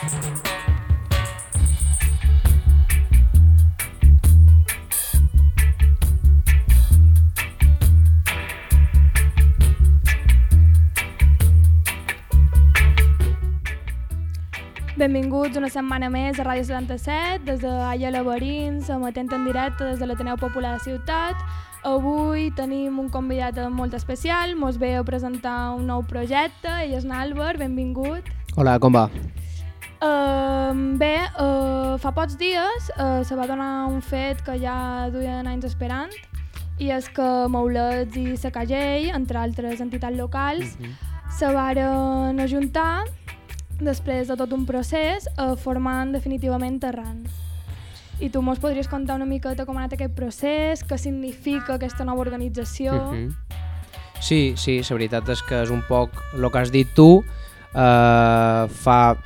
Benvinguts una setmana més a Ràdio 77, des de Aya Laberins, emetent en directe des de l'Ateneu Popular de Ciutat. Avui tenim un convidat molt especial, mos ve a presentar un nou projecte, ell és Nalbert, benvingut. Hola, com va? Uh, bé, uh, fa pocs dies uh, se va donar un fet que ja duien anys esperant, i és que Maulets i Sacagell, entre altres entitats locals, uh -huh. se varen ajuntar després de tot un procés, eh, formant definitivament Terran. I tu mos podries contar una miqueta com ha anat aquest procés, què significa aquesta nova organització... Uh -huh. Sí, sí, la veritat és que és un poc el que has dit tu. Eh, fa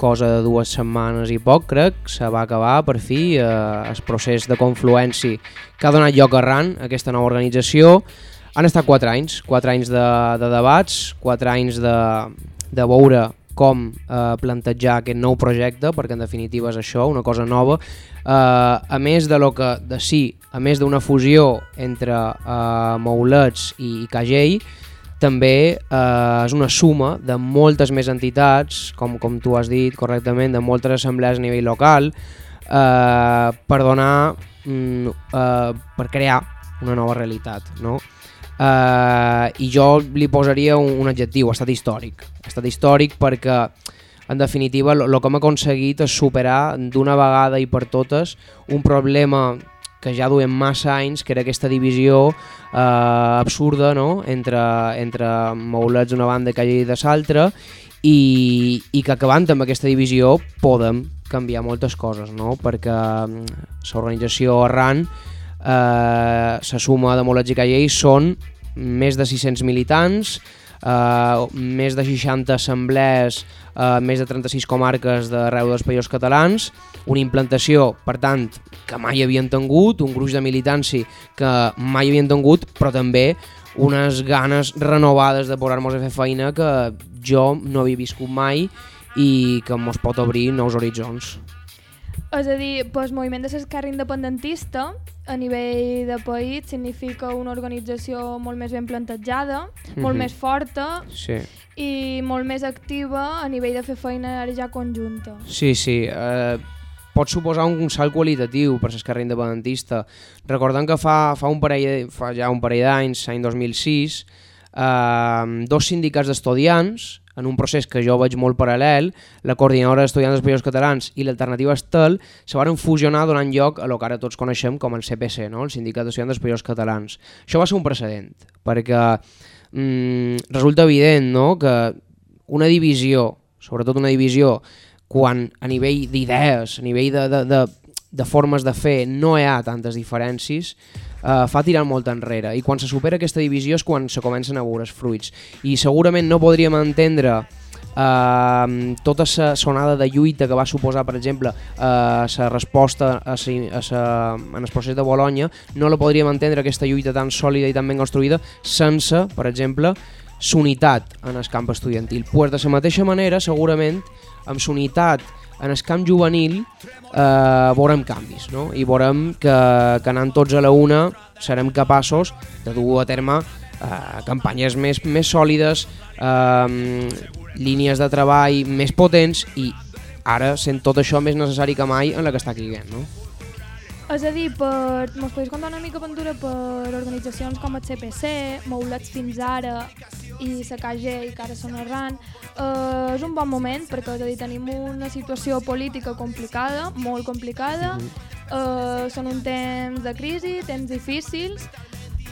cosa de dues setmanes i poc, crec, se va acabar per fi eh, el procés de confluència que ha donat lloc a RAN, aquesta nova organització. Han estat quatre anys, quatre anys de, de debats, quatre anys de, de veure com eh, plantejar aquest nou projecte, perquè en definitiva és això, una cosa nova, eh, a més de lo que de sí, a més d'una fusió entre eh, Maulets i, i Cagell, també eh, és una suma de moltes més entitats, com, com tu has dit correctament, de moltes assemblees a nivell local, eh, per donar, mm, eh, per crear una nova realitat. No? Uh, I jo li posaria un, un adjectiu, estat històric. Estat històric perquè, en definitiva, el que hem aconseguit és superar d'una vegada i per totes un problema que ja duem massa anys, que era aquesta divisió eh, absurda no? entre, entre Maulets d'una banda i Calle de l'altra, i, i que acabant amb aquesta divisió podem canviar moltes coses, no? perquè l'organització Arran eh, la suma de Molets i Callell són més de 600 militants, eh, més de 60 assemblees, eh, més de 36 comarques d'arreu dels països catalans, una implantació, per tant, que mai havien tingut, un gruix de militància que mai havien tingut, però també unes ganes renovades de posar-nos a fer feina que jo no havia viscut mai i que ens pot obrir nous horitzons. És a dir, el moviment de l'esquerra independentista a nivell de país significa una organització molt més ben plantejada, mm -hmm. molt més forta sí. i molt més activa a nivell de fer feina ja conjunta. Sí, sí. Eh, pot suposar un salt qualitatiu per l'esquerra independentista. Recordem que fa, fa, un parell, fa ja un parell d'anys, l'any 2006, eh, dos sindicats d'estudiants en un procés que jo veig molt paral·lel, la coordinadora d'estudiants dels països catalans i l'alternativa Estel se van fusionar donant lloc a lo que ara tots coneixem com el CPC, no? el Sindicat d'Estudiants dels països catalans. Això va ser un precedent, perquè mm, resulta evident no? que una divisió, sobretot una divisió, quan a nivell d'idees, a nivell de, de, de, de formes de fer no hi ha tantes diferències, eh, fa tirar molt enrere i quan se supera aquesta divisió és quan se comencen a veure els fruits i segurament no podríem entendre eh, tota la sonada de lluita que va suposar per exemple la eh, resposta a sa, a sa, en el procés de Bologna no la podríem entendre aquesta lluita tan sòlida i tan ben construïda sense, per exemple, s'unitat en el camp estudiantil. Pues de la mateixa manera, segurament, amb s'unitat en el camp juvenil eh, veurem canvis no? i veurem que, que anant tots a la una serem capaços de dur a terme eh, campanyes més, més sòlides, eh, línies de treball més potents i ara sent tot això més necessari que mai en la que està caiguent. No? És a dir, per... mos podries contar una mica aventura per organitzacions com el CPC, Maulets fins ara i la KG i que ara són arran. Uh, és un bon moment perquè és a dir, tenim una situació política complicada, molt complicada, uh, són un temps de crisi, temps difícils.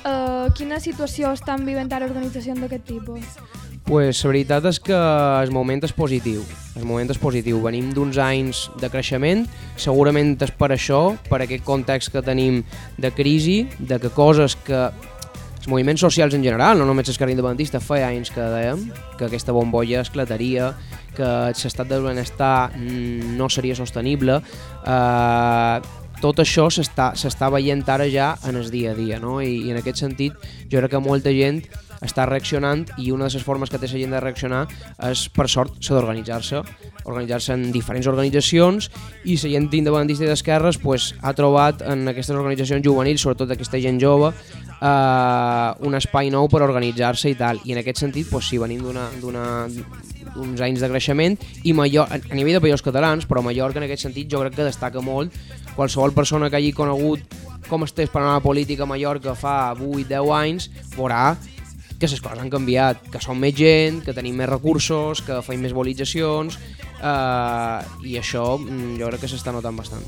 Uh, quina situació estan vivint ara organitzacions d'aquest tipus? Pues, la veritat és que el moment és positiu. El moment és positiu. Venim d'uns anys de creixement, segurament és per això, per aquest context que tenim de crisi, de que coses que els moviments socials en general, no només l'esquerra independentista, feia anys que dèiem que aquesta bombolla esclataria, que l'estat del benestar no seria sostenible, eh, tot això s'està veient ara ja en el dia a dia, no? I, i en aquest sentit jo crec que molta gent està reaccionant i una de les formes que té la gent de reaccionar és, per sort, la d'organitzar-se, organitzar-se en diferents organitzacions i la gent independentista i d'esquerres pues, ha trobat en aquestes organitzacions juvenils, sobretot aquesta gent jove, eh, un espai nou per organitzar-se i tal. I en aquest sentit, pues, sí, venim d'uns anys de creixement i Mallorca, a nivell de països catalans, però Mallorca en aquest sentit jo crec que destaca molt qualsevol persona que hagi conegut com està el panorama polític a Mallorca fa 8-10 anys, veurà que les coses han canviat, que som més gent, que tenim més recursos, que feim més mobilitzacions eh, i això mm, jo crec que s'està notant bastant.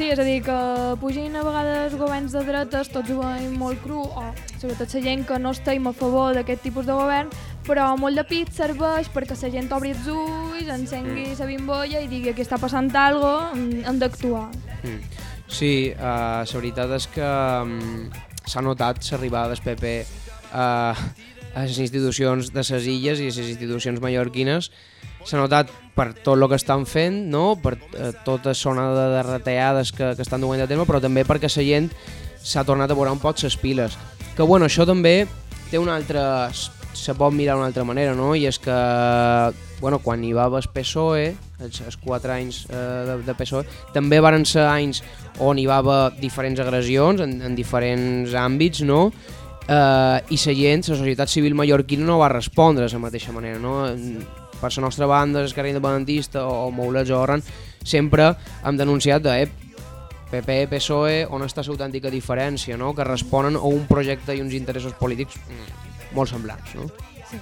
Sí, és a dir, que pugin a vegades governs de dretes, tots ho veiem molt cru, o sobretot la gent que no estem a favor d'aquest tipus de govern, però molt de pit serveix perquè la gent obri els ulls, encengui la bimbolla i digui que està passant alguna cosa, hem d'actuar. Mm. Sí, uh, la veritat és que um, s'ha notat l'arribada del PP a les institucions de les illes i les institucions mallorquines s'ha notat per tot el que estan fent, no? per uh, tota zona de, de que, que estan duent a terme, però també perquè la gent s'ha tornat a veure un poc les piles. Que bueno, això també té una altra... se pot mirar d'una altra manera, no? I és que bueno, quan hi va el PSOE, els, els quatre anys eh, de, de PSOE, també varen ser anys on hi va haver diferents agressions en, en diferents àmbits, no? eh, i la gent, la societat civil mallorquina no va respondre de la mateixa manera. No? Per la nostra banda, l'Esquerra Independentista o, o Moula Jorran, sempre hem denunciat de, eh, PP, PSOE, on està l'autèntica autèntica diferència, no? que responen a un projecte i uns interessos polítics molt semblants. No? Sí.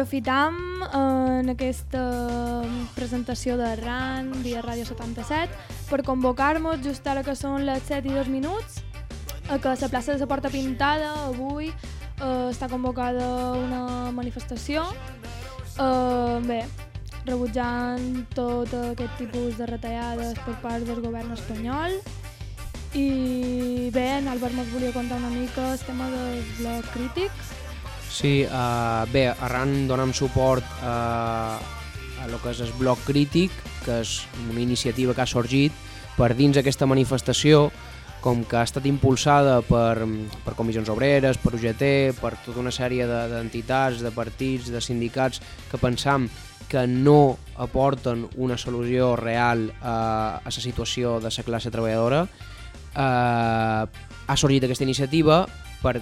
Aprofitam eh, en aquesta presentació de RAN via Ràdio 77 per convocar-nos just ara que són les 7 i 2 minuts a que la plaça de la Porta Pintada avui eh, està convocada una manifestació eh, bé, rebutjant tot aquest tipus de retallades per part del govern espanyol i bé, en Albert mos volia contar una mica el tema del bloc crític. Sí, uh, bé, arran donam suport uh, a lo que és el bloc crític, que és una iniciativa que ha sorgit per dins aquesta manifestació, com que ha estat impulsada per, per comissions obreres, per UGT, per tota una sèrie d'entitats, de, de partits, de sindicats que pensam que no aporten una solució real a, a la situació de la classe treballadora, eh, ha sorgit aquesta iniciativa per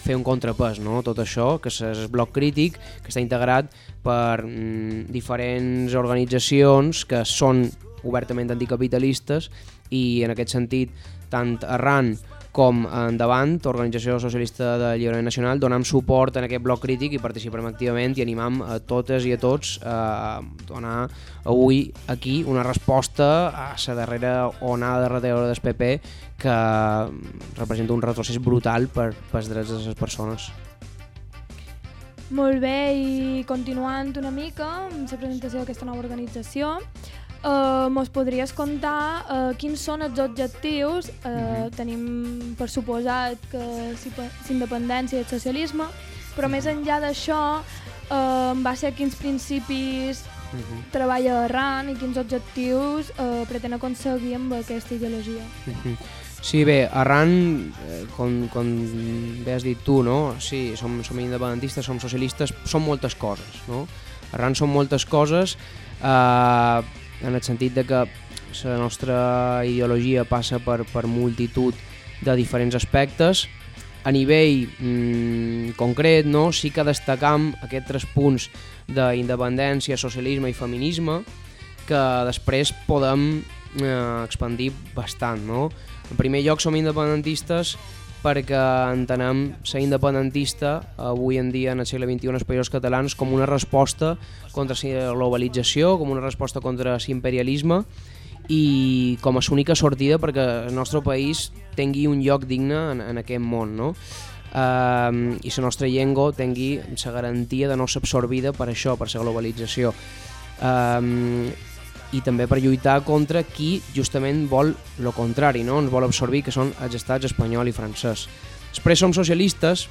fer un contrapès, no? tot això, que és el bloc crític, que està integrat per mm, diferents organitzacions que són obertament anticapitalistes i en aquest sentit tant arran com endavant, Organització Socialista de Lliurament Nacional, donam suport en aquest bloc crític i participem activament i animam a totes i a tots a donar avui aquí una resposta a la darrera onada de retallada del PP que representa un retrocés brutal per, per els drets de les persones. Molt bé, i continuant una mica amb la presentació d'aquesta nova organització, Uh, mos podries contar uh, quins són els objectius? Uh, uh -huh. Tenim per suposat que l'independència i el socialisme, però més enllà d'això, uh, va ser quins principis uh -huh. treballa arran i quins objectius uh, pretén aconseguir amb aquesta ideologia. Uh -huh. Sí, bé, arran, eh, com, com bé has dit tu, no? Sí, som, som independentistes, som socialistes, són moltes coses, no? Arran són moltes coses, eh, en el sentit de que la nostra ideologia passa per, per multitud de diferents aspectes. A nivell mm, concret, no, sí que destacam aquests tres punts d'independència, socialisme i feminisme que després podem eh, expandir bastant. No? En primer lloc, som independentistes perquè entenem ser independentista avui en dia en el segle XXI als països catalans com una resposta contra la globalització, com una resposta contra l'imperialisme i com a l'única sortida perquè el nostre país tingui un lloc digne en, en aquest món, no? Uh, i la nostra llengua tingui la garantia de no ser absorbida per això, per la globalització. Uh, i també per lluitar contra qui justament vol el contrari, no? ens vol absorbir, que són els estats espanyol i francès. Després som socialistes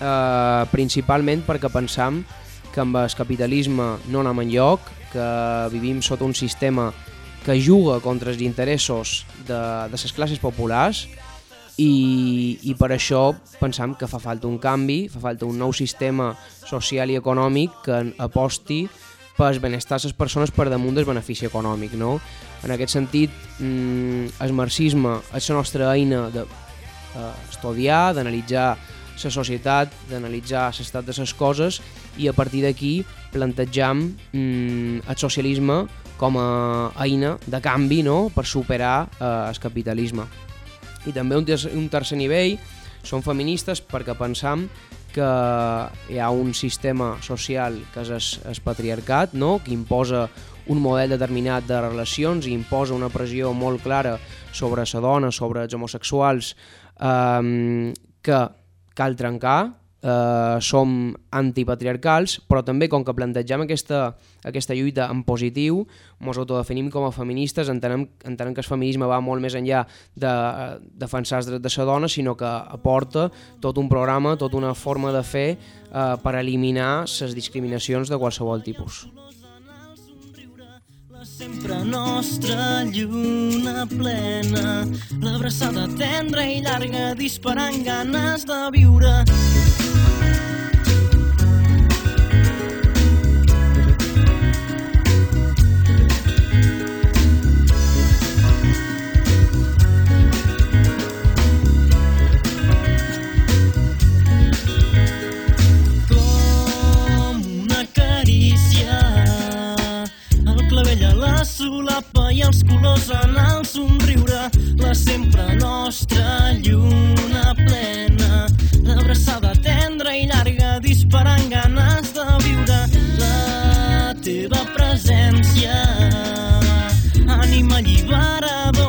eh, principalment perquè pensam que amb el capitalisme no anem enlloc, que vivim sota un sistema que juga contra els interessos de, de les classes populars i, i per això pensam que fa falta un canvi, fa falta un nou sistema social i econòmic que aposti pel benestar de les persones per damunt del benefici econòmic. No? En aquest sentit, mmm, el marxisme és la nostra eina d'estudiar, de, d'analitzar la societat, d'analitzar l'estat de les coses i a partir d'aquí plantejam mm, el socialisme com a eina de canvi no? per superar eh, el capitalisme. I també un, un tercer nivell són feministes perquè pensam que hi ha un sistema social que és el patriarcat, no? que imposa un model determinat de relacions i imposa una pressió molt clara sobre la dona, sobre els homosexuals, eh, que cal trencar, eh, som antipatriarcals, però també com que plantegem aquesta, aquesta lluita en positiu, ens autodefinim com a feministes, entenem, entenem que el feminisme va molt més enllà de defensar els drets de la dona, sinó que aporta tot un programa, tota una forma de fer eh, per eliminar les discriminacions de qualsevol tipus. Sempre nostra lluna plena l'abraçada tendra i llarga disparant ganes de viure solapa i els colors en el somriure, la sempre nostra lluna plena, abraçada tendra i llarga, disparant ganes de viure la teva presència. Ànima alliberada,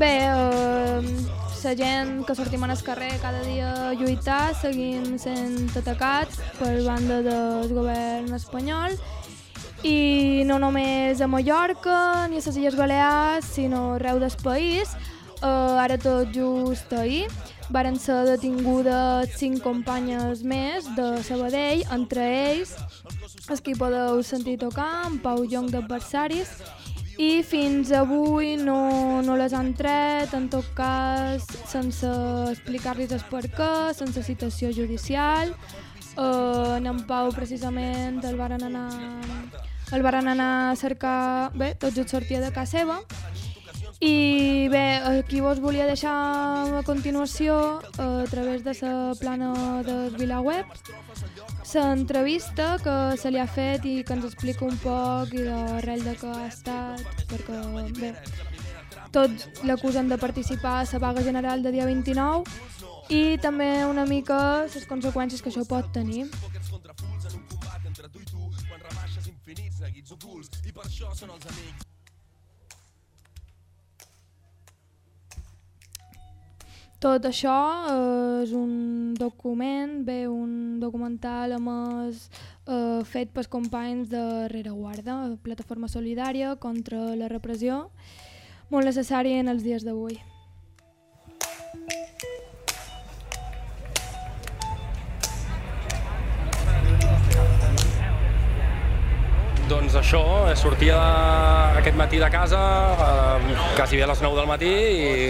Bé, eh, la gent que sortim al carrer cada dia a lluitar seguim sent atacats per banda del govern espanyol i no només a Mallorca ni a les Illes Balears, sinó arreu del país. Uh, ara tot just ahir varen ser detingudes cinc companyes més de Sabadell, entre ells els que podeu sentir tocar, en Pau Llong d'adversaris, i fins avui no, no les han tret, en tot cas sense explicar-los el per què, sense citació judicial. Uh, en Pau precisament el varen anar el varen anar a cercar, bé, tot just sortia de casa seva. I bé, aquí vos volia deixar a continuació, a través de la plana de VilaWeb, l'entrevista que se li ha fet i que ens explica un poc i d'arrel de què ha estat, perquè bé, tots l'acusen de participar a la vaga general de dia 29 i també una mica les conseqüències que això pot tenir. Tot això eh, és un document, bé, un documental a més eh, fet pels companys de Rereguarda, plataforma solidària contra la repressió, molt necessari en els dies d'avui. Doncs això, sortia aquest matí de casa, eh, quasi bé a les 9 del matí,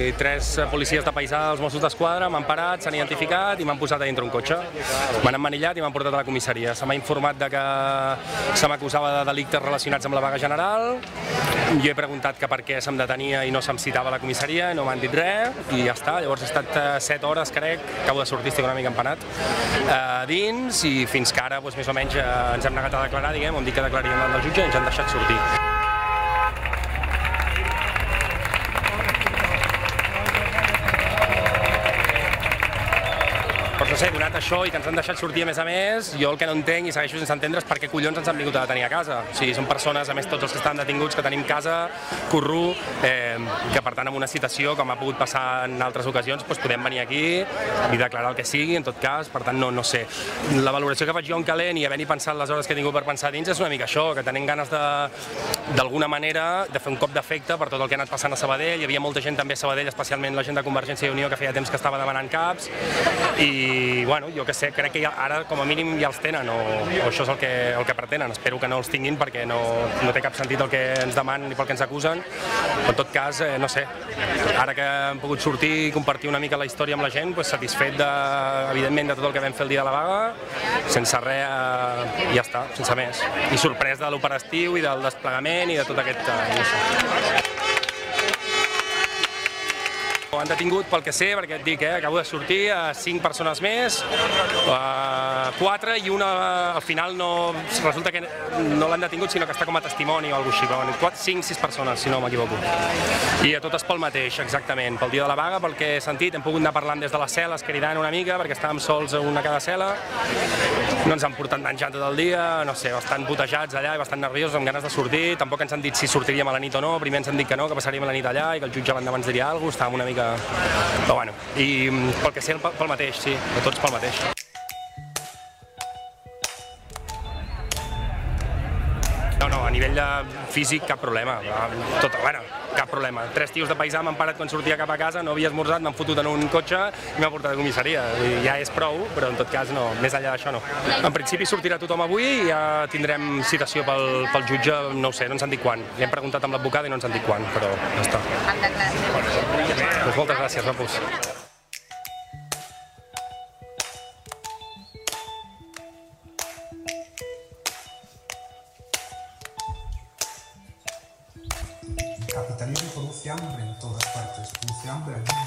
i tres policies de paisà dels Mossos d'Esquadra m'han parat, s'han identificat i m'han posat a dintre un cotxe. M'han emmanillat i m'han portat a la comissaria. Se m'ha informat de que se m'acusava de delictes relacionats amb la vaga general. Jo he preguntat que per què se'm detenia i no se'm citava a la comissaria no m'han dit res i ja està. Llavors he estat 7 eh, hores, crec, acabo de sortir, estic una mica empanat, a dins i fins que ara, doncs, més o menys, eh, ens hem negat a declarar, diguem, hem dit que declararíem davant del jutge i ens han deixat sortir. Doncs no sé, donat això i que ens han deixat sortir a més a més, jo el que no entenc i segueixo sense entendre és per què collons ens han vingut a detenir a casa. O sigui, són persones, a més tots els que estan detinguts, que tenim casa, curru, eh, que per tant amb una citació, com ha pogut passar en altres ocasions, doncs podem venir aquí i declarar el que sigui, en tot cas, per tant no, no sé. La valoració que faig jo en calent i havent-hi pensat les hores que he tingut per pensar dins és una mica això, que tenim ganes d'alguna manera, de fer un cop d'efecte per tot el que ha anat passant a Sabadell. Hi havia molta gent també a Sabadell, especialment la gent de Convergència i Unió, que feia temps que estava demanant caps, i bueno, jo que sé, crec que ja, ara com a mínim ja els tenen, o, o això és el que, el que pretenen. Espero que no els tinguin perquè no, no té cap sentit el que ens demanen ni pel que ens acusen. Però en tot cas, eh, no sé, ara que hem pogut sortir i compartir una mica la història amb la gent, pues, satisfet de, evidentment de tot el que vam fer el dia de la vaga, sense res, eh, ja està, sense més. I sorprès de l'operatiu i del desplegament i de tot aquest... Eh, no sé. Han detingut pel que sé, perquè et dic, eh, acabo de sortir, a cinc persones més, a quatre i una al final no, resulta que no l'han detingut sinó que està com a testimoni o alguna cosa així, però quatre, cinc, sis persones, si no m'equivoco. I a totes pel mateix, exactament, pel dia de la vaga, pel que he sentit, hem pogut anar parlant des de les cel·les, cridant una mica, perquè estàvem sols una cada cel·la, no ens han portat menjant tot el dia, no sé, bastant putejats allà i bastant nerviosos, amb ganes de sortir, tampoc ens han dit si sortiríem a la nit o no, primer ens han dit que no, que passaríem a la nit allà i que el jutge ens diria alguna cosa, estàvem una mica però bueno, i pel que sé, pel, pel mateix, sí, de tots pel mateix. Nivell de físic cap problema. Tot, bueno, cap problema. Tres tios de paisà m'han parat quan sortia cap a casa, no havia esmorzat, m'han fotut en un cotxe i m'ha portat a comissaria. I ja és prou, però en tot cas no, més enllà d'això no. En principi sortirà tothom avui i ja tindrem citació pel, pel jutge, no ho sé, no ens han dit quan. Li hem preguntat amb l'advocat i no ens han dit quan, però ja està. Doncs moltes gràcies, Rapus. Hambre en todas partes, produce hambre allí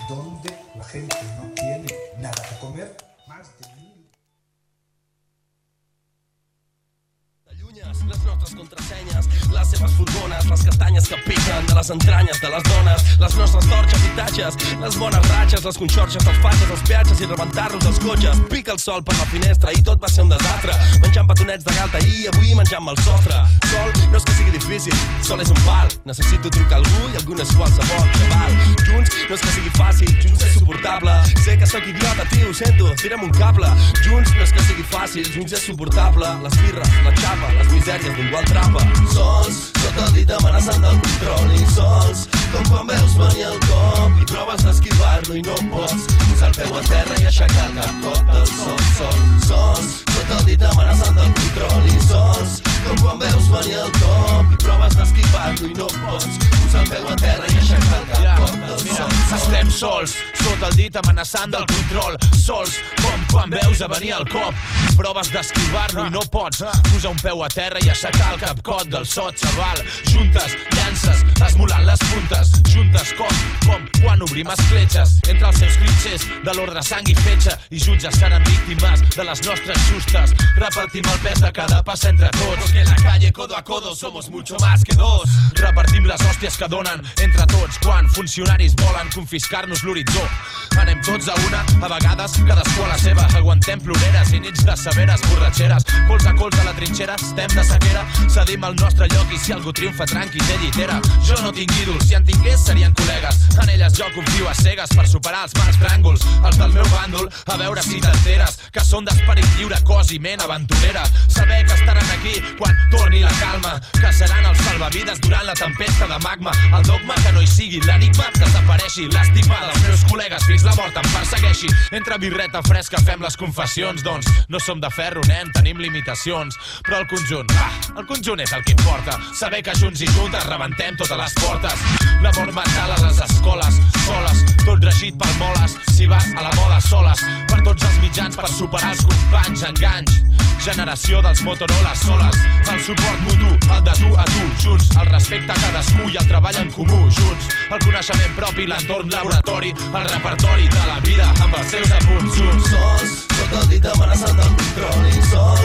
nostres contrasenyes, les seves furgones, les castanyes que piquen de les entranyes de les dones, les nostres torxes i tatxes, les bones ratxes, les conxorxes, els fatxes, els peatges i rebentar-los els cotxes. Pica el sol per la finestra i tot va ser un desastre. Menjant petonets de galta i avui menjant el sostre. Sol no és que sigui difícil, sol és un pal. Necessito trucar algú i algú no és qualsevol xaval. Junts no és que sigui fàcil, junts és suportable. Sé que sóc idiota, tio, sento, tira'm un cable. Junts no és que sigui fàcil, junts és suportable. Les birres, la xapa, les misèries d'un gual trapa. Sols, sota el dit amenaçant del control i sols, com quan veus venir el cop i proves d'esquivar-lo i no pots posar el peu a terra i aixecar el cap cop del sol, sol, sols, sota el dit amenaçant del control i sols, com quan veus venir el cop i proves d'esquivar-lo i no pots posar el peu a terra i aixecar el cap cop del sol, sol. Estem sols, sota el dit amenaçant del control. Sols, com quan veus a venir el cop. Proves d'esquivar-lo i no pots posar un peu a terra i aixecar el capcot del sot, xaval. Juntes, llances, esmolant les puntes. Juntes com, com quan obrim escletxes. Entre els seus clitxers de l'ordre sang i fetge i jutges seran víctimes de les nostres justes. Repartim el pes de cada pas entre tots. En la calle codo a codo somos mucho más que dos. Repartim les hòsties que donen entre tots quan funcionaris volen confiscar-nos l'horitzó. Anem tots a una, a vegades cadascú a la seva. Aguantem ploreres i nits de severes borratxeres. Cols a cols a la trinxera, estem de sequera. Cedim el nostre lloc i si algú triomfa tranqui té llitera. Jo no tinc ídols, si en tingués serien col·legues. En elles jo confio a cegues per superar els mals tràngols. Els del meu bàndol, a veure si t'enteres. Que són d'esperit lliure, cos i ment aventurera. Saber que estaran aquí quan torni la calma. Que seran els salvavides durant la tempesta de magma. El dogma que no hi sigui l'enigma, que desapareixi l'estigma dels meus col·legues fins la mort em persegueixi. Entre birreta fresca fem les confessions, doncs no som de ferro, nen, tenim limitacions. Però el conjunt, ah, el conjunt és el que importa. Saber que junts i juntes rebentem totes les portes. L'amor mental a les escoles, soles, tot regit pel moles. Si vas a la moda soles, tots els mitjans per superar els companys, enganys. Generació dels Motorola soles, el suport mutu, el de tu a tu, junts, el respecte a cadascú i el treball en comú, junts, el coneixement propi, l'entorn laboratori, el repertori de la vida amb els seus apunts, junts. sols, sota el dit amenaçant del control sols,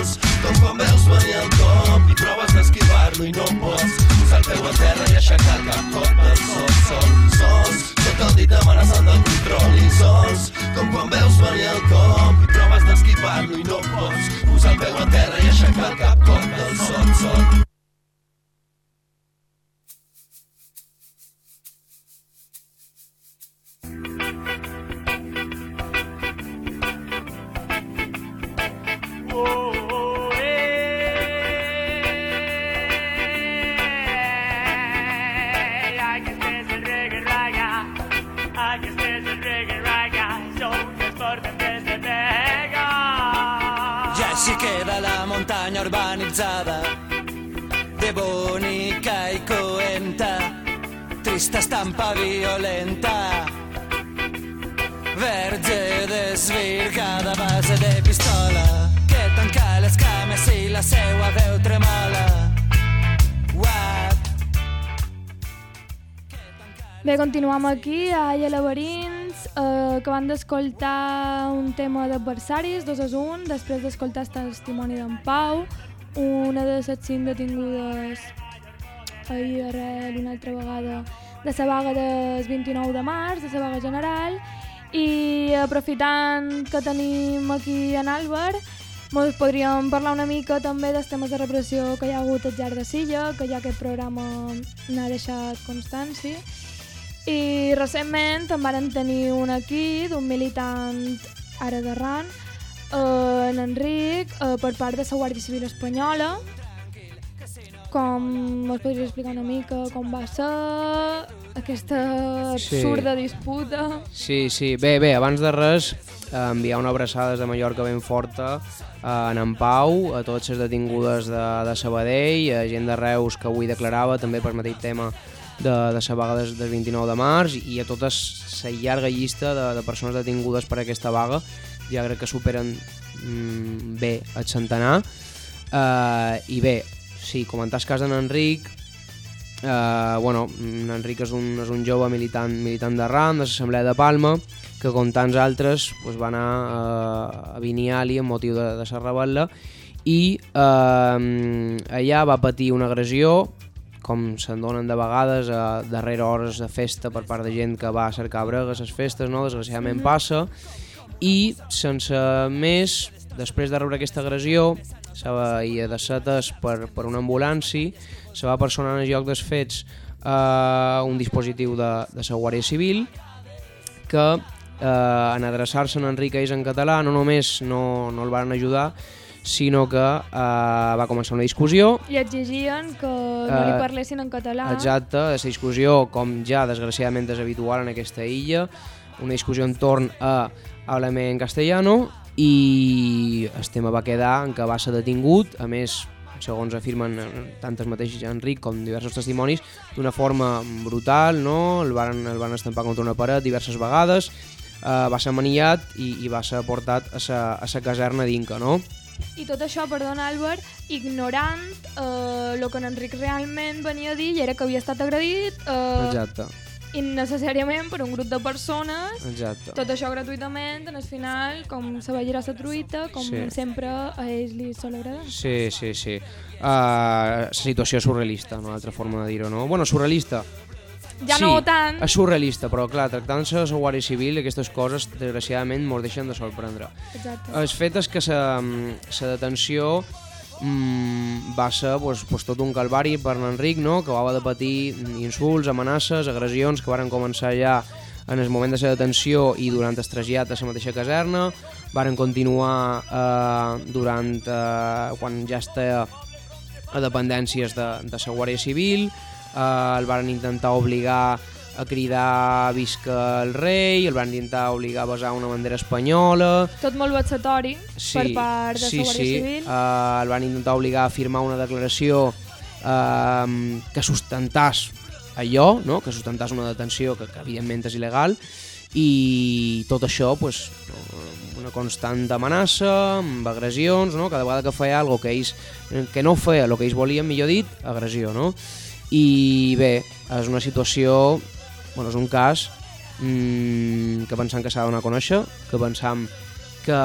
continuem aquí, a Aya Laberins, eh, acabant d'escoltar un tema d'adversaris, dos és un, després d'escoltar el testimoni d'en Pau, una de les cinc detingudes ahir arrel una altra vegada de la vaga del 29 de març, de la vaga general, i aprofitant que tenim aquí en Àlvar, Mos podríem parlar una mica també dels temes de repressió que hi ha hagut al llarg de Silla, que ja aquest programa n'ha deixat constància. I recentment en varen tenir un aquí d'un militant ara d'arran, eh, en Enric, eh, per part de la Guàrdia Civil Espanyola. Com us podries explicar una mica com va ser aquesta Sí. absurda disputa? Sí, sí. Bé, bé, abans de res, eh, enviar una abraçada des de Mallorca ben forta a en, en Pau, a totes les detingudes de, de Sabadell, a gent de Reus que avui declarava també per mateix tema de, de la vaga del 29 de març i a tota la llarga llista de, de persones detingudes per aquesta vaga, ja crec que superen mm, bé el centenar. Uh, I bé, sí, comentar cas d'en Enric, Uh, bueno, en Enric és un, és un jove militant, militant de RAM, de l'Assemblea de Palma, que com tants altres pues, va anar uh, a Viniali amb motiu de, de la rebel·la i eh, allà va patir una agressió com se'n donen de vegades a darrere hores de festa per part de gent que va a cercar bregues a les festes, no? desgraciadament passa, i sense més, després de rebre aquesta agressió, se va ir de setes per, per una ambulància, se va personar en el lloc dels fets eh, un dispositiu de, de la Guàrdia Civil que eh, en adreçar-se a Enric Eix en català no només no, no el van ajudar, sinó que eh, va començar una discussió I exigien que no Eh, li parlessin en català. Exacte, aquesta discussió, com ja desgraciadament és habitual en aquesta illa, una discussió entorn a element castellano i el tema va quedar en què va ser detingut, a més, segons afirmen eh, tant el mateix Enric com diversos testimonis, d'una forma brutal, no? el, van, el van estampar contra una paret diverses vegades, eh, va ser manillat i, i va ser portat a sa, a sa caserna d'Inca, no? I tot això, perdona Albert, ignorant eh, el que en Enric realment venia a dir i era que havia estat agredit eh, Exacte, innecessàriament per un grup de persones exacte. tot això gratuïtament, en el final, com se va girar la truita, com Sí. sempre a ells li sol agradar. Sí, sí, sí. Uh, la situació surrealista, una altra forma de dir-ho, no? Bueno, surrealista. Ja sí, no tant, és surrealista, però clar, tractant-se de la Guàrdia Civil, aquestes coses, desgraciadament, ens deixen de sorprendre. exacte. El fet és que la detenció mm, va ser pues, pues, tot un calvari per l'Enric, no? que va de patir insults, amenaces, agressions que varen començar ja en el moment de la detenció i durant el trasllat a la mateixa caserna, varen continuar eh, durant eh, quan ja està a dependències de, de la Guàrdia Civil, eh, el van intentar obligar a cridar visca el rei, el van intentar obligar a besar una bandera espanyola, Tot molt vexatori sí, per part de sí, la Guàrdia sí. Civil. Uh, el van intentar obligar a firmar una declaració uh, que sustentàs allò, no? que sustentàs una detenció que, que evidentment és il·legal i tot això pues, una constant amenaça, amb agressions, no? cada vegada que feia algo que ells que no feia el que ells volien, millor dit, agressió, no? I bé, és una situació, bueno, és un cas mmm, que pensam que s'ha de donar a conèixer, que pensam que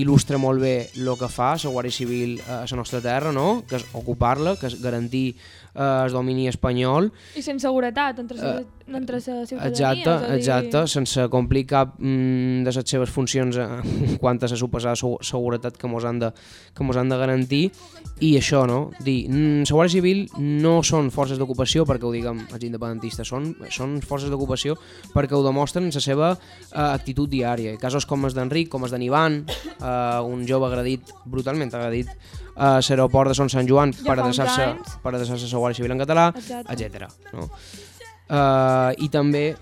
il·lustra molt bé el que fa la Guàrdia Civil a la nostra terra, no? que és ocupar-la, que és garantir eh, el domini espanyol, I sense seguretat entre, la, entre la ciutadania. Exacte, dir, exacte, sense complir cap mm, de les seves funcions eh, quant a la suposada segu- seguretat que mos han de, que mos han de garantir i això, no? Dir, mm, la Guàrdia Civil no són forces d'ocupació perquè ho diguem els independentistes, són, són forces d'ocupació perquè ho demostren en la seva eh, actitud diària. Casos com els d'Enric, com els d'en Ivan, eh, un jove agredit, brutalment agredit, a l'aeroport de Son Sant Joan Ja per adreçar-se per adreçar-se a la Guàrdia Civil en català, etc. No? Uh, I també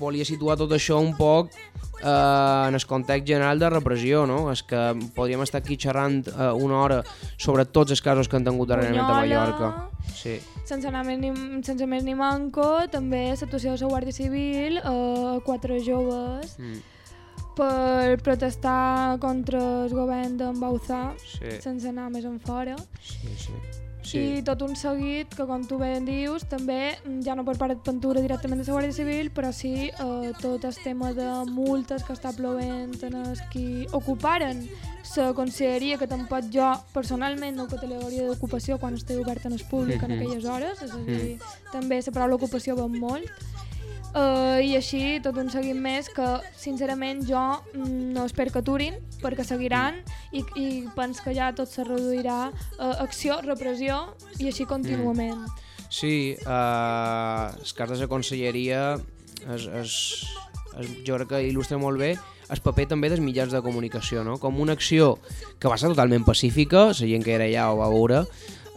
volia situar tot això un poc uh, en el context general de repressió, no? És que podríem estar aquí xerrant uh, una hora sobre tots els casos que han tingut darrerament a. Mallorca. Sí, Sense, anar més ni, sense més ni manco, també la situació de la Guàrdia Civil, eh, quatre joves, mm, per protestar contra el govern d'en Bauzà, sí, sense anar més en fora. sí, sí. Sí. I tot un seguit que, com tu bé dius, també, mm, ja no per part de pintura directament de la Guàrdia Civil, però sí eh, tot el tema de multes que està plovent en els qui ocuparen la conselleria, que tampoc jo personalment no categoria d'ocupació quan estigui oberta en el públic en Mhm. aquelles hores, és a dir, també la paraula ocupació va molt. Uh, I així tot un seguit més que sincerament jo mm, no espero que aturin perquè seguiran i, i penso que ja tot se reduirà a acció, repressió i així contínuament. Sí, uh, les cartes de conselleria es, es, es, jo crec que il·lustra molt bé el paper també dels mitjans de comunicació, no? com una acció que va ser totalment pacífica, la gent que era allà ho va veure,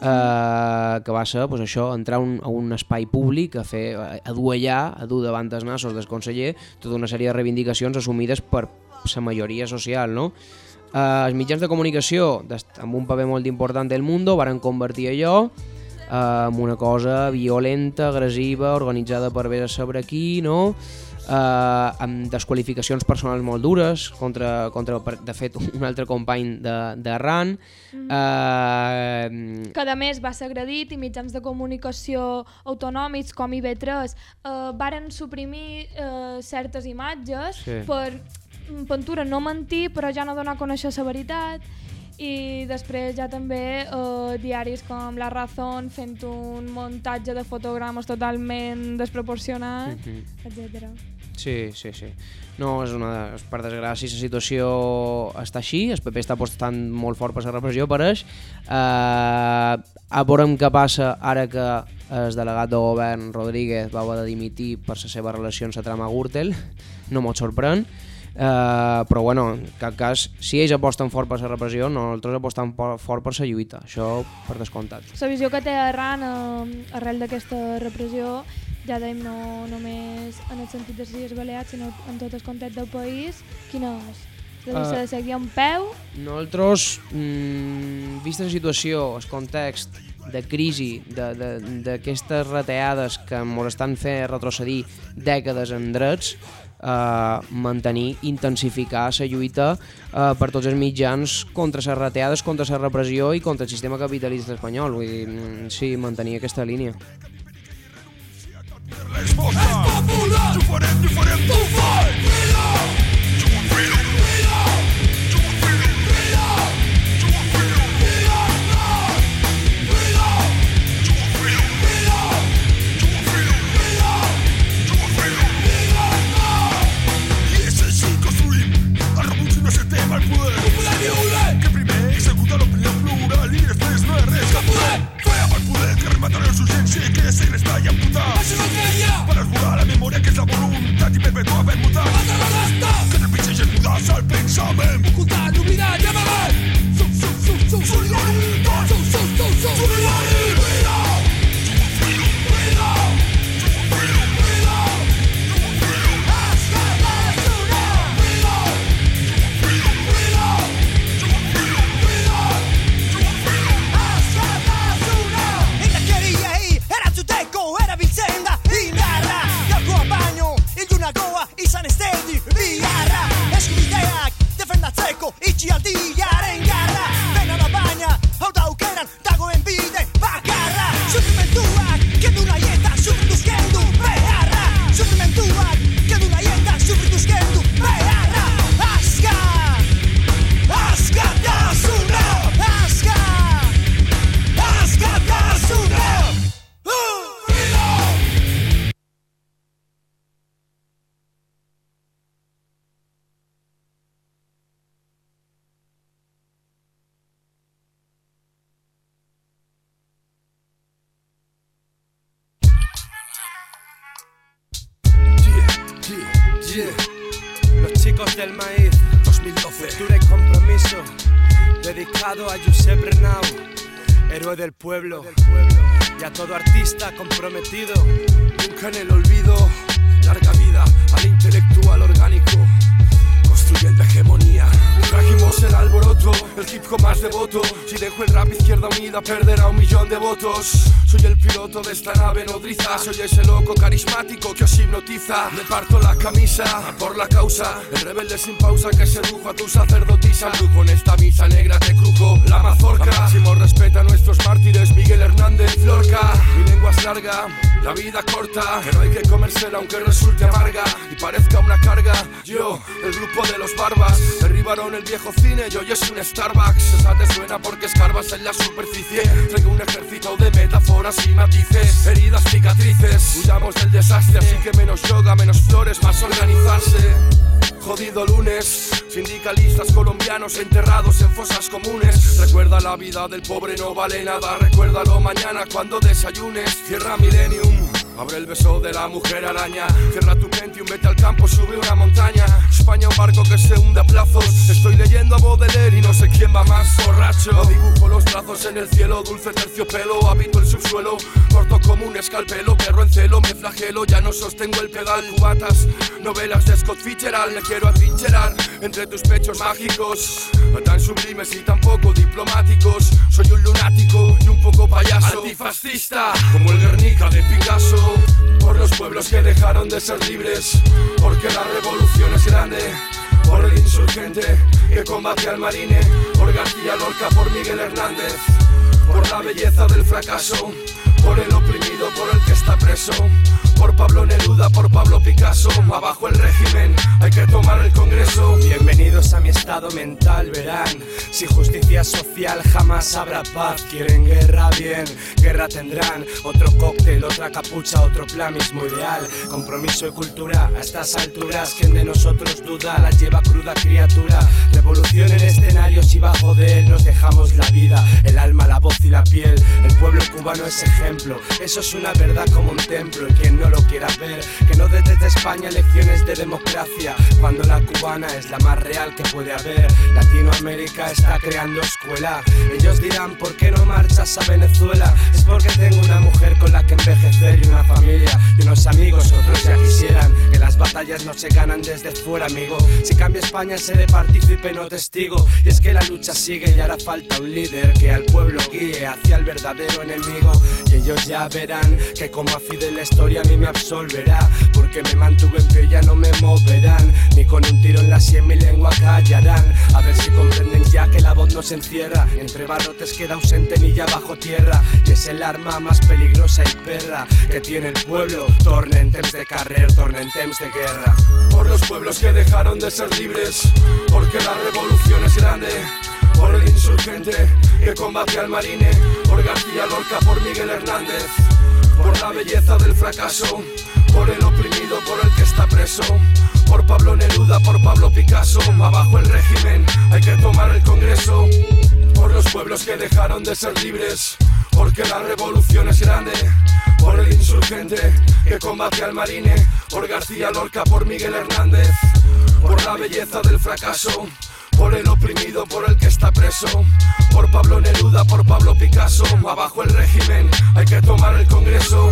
eh, que va ser pues, això, entrar un, a un espai públic a fer, a dur allà, a dur davant dels nassos del conseller tota una sèrie de reivindicacions assumides per la majoria social, no? Eh, els mitjans de comunicació, amb un paper molt important del Mundo, varen convertir allò eh, en una cosa violenta, agressiva, organitzada per a saber qui, no? Eh, amb desqualificacions personals molt dures contra, contra de fet, un altre company de, de RAN. Eh, Que a més va ser agredit i mitjans de comunicació autonòmics com IB3 eh, varen suprimir eh, certes imatges Sí. per mm, Ventura no mentir però ja no donar a conèixer la veritat i després ja també eh, diaris com La Razón fent un muntatge de fotogrames totalment desproporcionat, Mhm. etc. Sí, sí, sí. No, és una, per desgràcia, la situació està així, el PP està apostant molt fort per la repressió, pareix. Uh, a veurem què passa ara que el delegat de govern, Rodríguez, va haver de dimitir per la seva relació amb la trama Gürtel, no m'ho sorprèn. Uh, però bueno, en cap cas, si ells aposten fort per la repressió, nosaltres apostem fort per la lluita, això per descomptat. La visió que té Arran eh, arrel d'aquesta repressió, ja dèiem, no només en el sentit de les Illes Balears, sinó en tot el context del país, quina és? De Eh, uh, de seguir en peu? Nosaltres, mm, vista la situació, el context de crisi, de- de- d'aquestes retallades que ens estan fent retrocedir dècades en drets, eh, mantenir, intensificar la lluita eh, per tots els mitjans contra les retallades, contra la repressió i contra el sistema capitalista espanyol. Vull dir, mm, sí, mantenir aquesta línia. Exportar! Tá Expopular! Diferente, diferente, tu vai! Que segresta i amputar això no creia per esborrar la memòria que és la pueblo Y a todo artista comprometido Nunca en el olvido, larga vida al intelectual orgánico, construyendo hegemonía. Trajimos el alboroto, el hip hop más devoto. Si dejo el rap izquierda unida, perderá un millón de votos. Soy el piloto de esta nave nodriza, soy ese loco carismático que os hipnotiza. Me parto la camisa por la causa, el rebelde sin pausa que sedujo a tu sacerdotisa. Brujo en esta misa negra te crujo la mazorca. Máximo respeta a nuestros mártires, Miguel Hernández, Lorca. Mi lengua es larga, la vida corta, pero hay que comérsela aunque resulte amarga y parezca una carga. Yo, el grupo de los barbas, derribaron el viejo cine y hoy es un Starbucks. Esa te suena porque escarbas en la superficie. Traigo un ejército de metáforas y matices, heridas, cicatrices. Huyamos del desastre, así que menos yoga, menos flores, más organizarse. Jodido lunes, sindicalistas colombianos enterrados en fosas comunes. Recuerda la vida del pobre, no vale nada. Recuérdalo mañana cuando desayunes. Cierra Millennium, abre el beso de la mujer araña. Cierra tu Pentium, vete al campo, sube una montaña. España, un barco que se hunde a plazos. Estoy leyendo a Baudelaire y no sé quién va más borracho. Dibujo los trazos en el cielo, dulce terciopelo. Habito el subsuelo, corto como un escalpelo. Perro en celo, me flagelo, ya no sostengo el pedal. Cubatas, novelas de Scott Fitzgerald. Quiero atrincherar entre tus pechos mágicos. No tan sublimes y tampoco diplomáticos. Soy un lunático y un poco payaso. Antifascista, como el Guernica de Picasso. Por los pueblos que dejaron de ser libres. Porque la revolución es grande. Por el insurgente que combate al marine. Por García Lorca, por Miguel Hernández. Por la belleza del fracaso. Por el oprimido por el que está preso. Por Pablo Neruda, por Pablo Picasso. Abajo el régimen, hay que tomar el Congreso. Bienvenidos a mi estado mental, verán. Si justicia social jamás habrá paz. Quieren guerra, bien, guerra tendrán. Otro cóctel, otra capucha, otro plan, mismo ideal. Compromiso y cultura, a estas alturas, quien de nosotros duda, la lleva cruda criatura. Revolución en escenarios y bajo de él nos dejamos la vida, el alma, la voz y la piel. El pueblo cubano es ejemplo, eso es una verdad como un templo. Y quien no lo quiera ver, que no dé desde España lecciones de democracia, cuando la cubana es la más real que puede haber. Latinoamérica está creando escuela. Ellos dirán, ¿por qué no marchas a Venezuela? Es porque tengo una mujer con la que envejecer y una familia y unos amigos otros ya quisieran. Que las batallas no se ganan desde fuera, amigo. Si cambia España, seré partícipe, no testigo. Y es que la lucha sigue y hará falta un líder que al pueblo guíe hacia el verdadero enemigo. Y ellos ya verán que como a Fidel la historia a mí me absolverá. Porque me mantuve en pie ya no me moverán. Ni con un tiro en la sien mi lengua callarán. A ver si comprenden ya que la voz no se encierra. Entre barrotes queda ausente ya bajo tierra. Y es el arma más peligrosa y perra que tiene el pueblo. Tornen temps de carrer, tornen temps de guerra. Por los pueblos que dejaron de ser libres, porque la revolución es grande. Por el insurgente que combate al marine, por García Lorca, por Miguel Hernández. Por la belleza del fracaso, por el oprimido, por el que está preso. Por Pablo Neruda, por Pablo Picasso. Abajo el régimen, hay que tomar el Congreso. Por los pueblos que dejaron de ser libres, porque la revolución es grande. Por el insurgente que combate al marine, por García Lorca, por Miguel Hernández. Por la belleza del fracaso, por el oprimido, por el que está preso. Por Pablo Neruda, por Pablo Picasso. Abajo el régimen, hay que tomar el Congreso.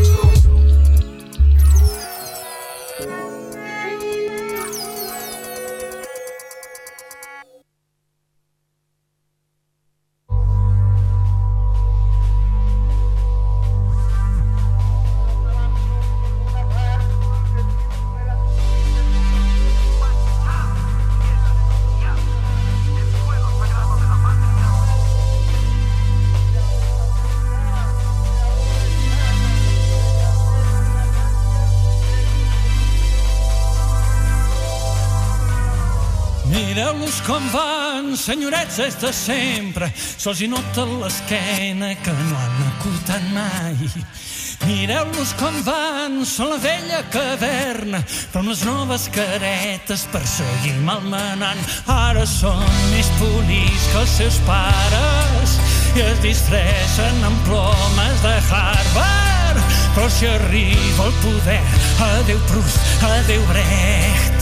Mireu-los com van, senyorets des de sempre. Se'ls hi nota l'esquena que no han acotat mai. Mireu-los com van, són la vella caverna, però amb les noves caretes per seguir malmenant. Ara són més polits que els seus pares i es disfressen amb plomes de Harvard. Però si arriba el poder, adeu Proust, adeu Brecht.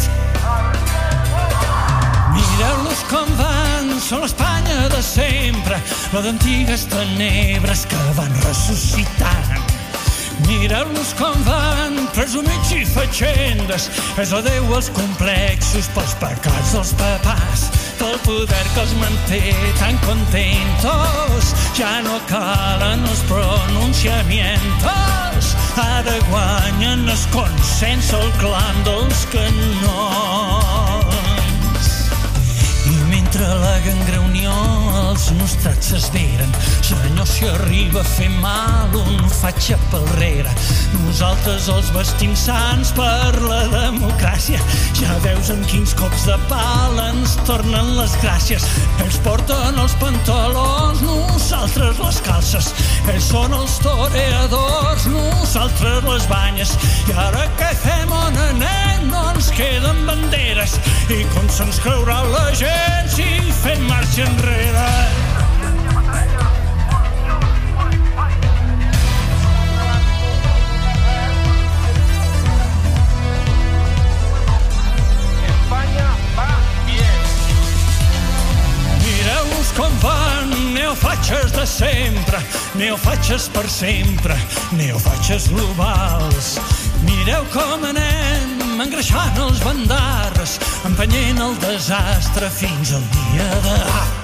Mireu-los com van, són l'Espanya de sempre, la d'antigues tenebres que van ressuscitant. Mireu-los com van, presumits i fatxendes, és adeu als complexos pels pecats dels papàs, pel poder que els manté tan contentos. Ja no calen els pronunciamientos, ara guanyen el consens el clam dels canons. I mentre la gangreunió els nostrats s'esveren, senyor, si arriba a fer mal un fatxa pel rere. Nosaltres els vestim sants per la democràcia. Ja veus en quins cops de pal ens tornen les gràcies. Ells porten els pantalons, nosaltres les calces. Ells són els toreadors, nosaltres les banyes. I ara què fem on anem? No ens queden banderes. I com se'ns creurà la gent si fem marxa enrere? Com van, neofatxes de sempre, neofatxes per sempre, neofatxes globals. Mireu com anem engreixant els bandarres, empenyent el desastre fins al dia de... Perquè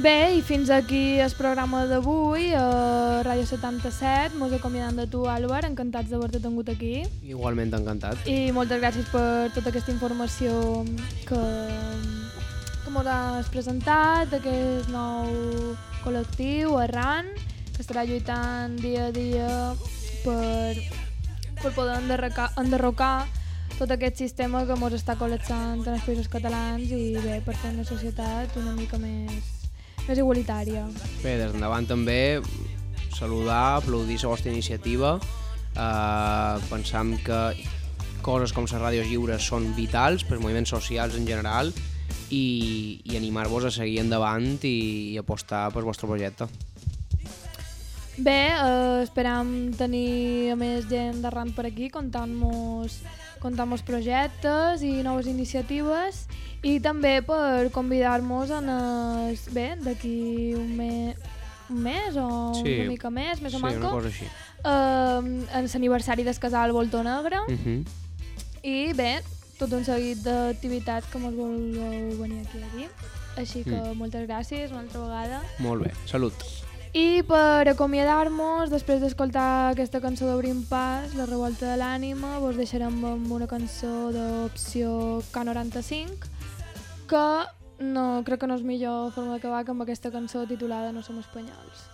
Bé, i fins aquí el programa d'avui a Ràdio 77. Mos acomiadant de tu, Àlvar, encantats d'haver-te tingut aquí. Igualment encantat. I moltes gràcies per tota aquesta informació que, que mos has presentat, d'aquest nou col·lectiu, Arran, que estarà lluitant dia a dia per, per poder enderrocar, enderrocar tot aquest sistema que ens està col·lapsant en els països catalans i bé, per fer una societat una mica més, més igualitària. Bé, des d'endavant també saludar, aplaudir la vostra iniciativa. Uh, pensam que coses com les ràdios lliures són vitals per moviments socials en general i, i animar-vos a seguir endavant i, i apostar pel vostre projecte. Bé, eh, esperam tenir més gent d'arran per aquí contant-nos contant projectes i noves iniciatives i també per convidar-nos en es, bé, d'aquí un, me, un mes o Sí. una mica més, més o Sí, manco, una cosa així. eh, en l'aniversari del casal Voltó Negre Uh -huh. i bé, tot un seguit d'activitats que mos vulgueu venir aquí a dir. Així que Mm. moltes gràcies una altra vegada. Molt bé, salut. I per acomiadar-nos, després d'escoltar aquesta cançó d'Obrim Pas, La revolta de l'ànima, vos deixarem amb una cançó d'opció K95, que no, crec que no és millor forma d'acabar que amb aquesta cançó titulada No som espanyols.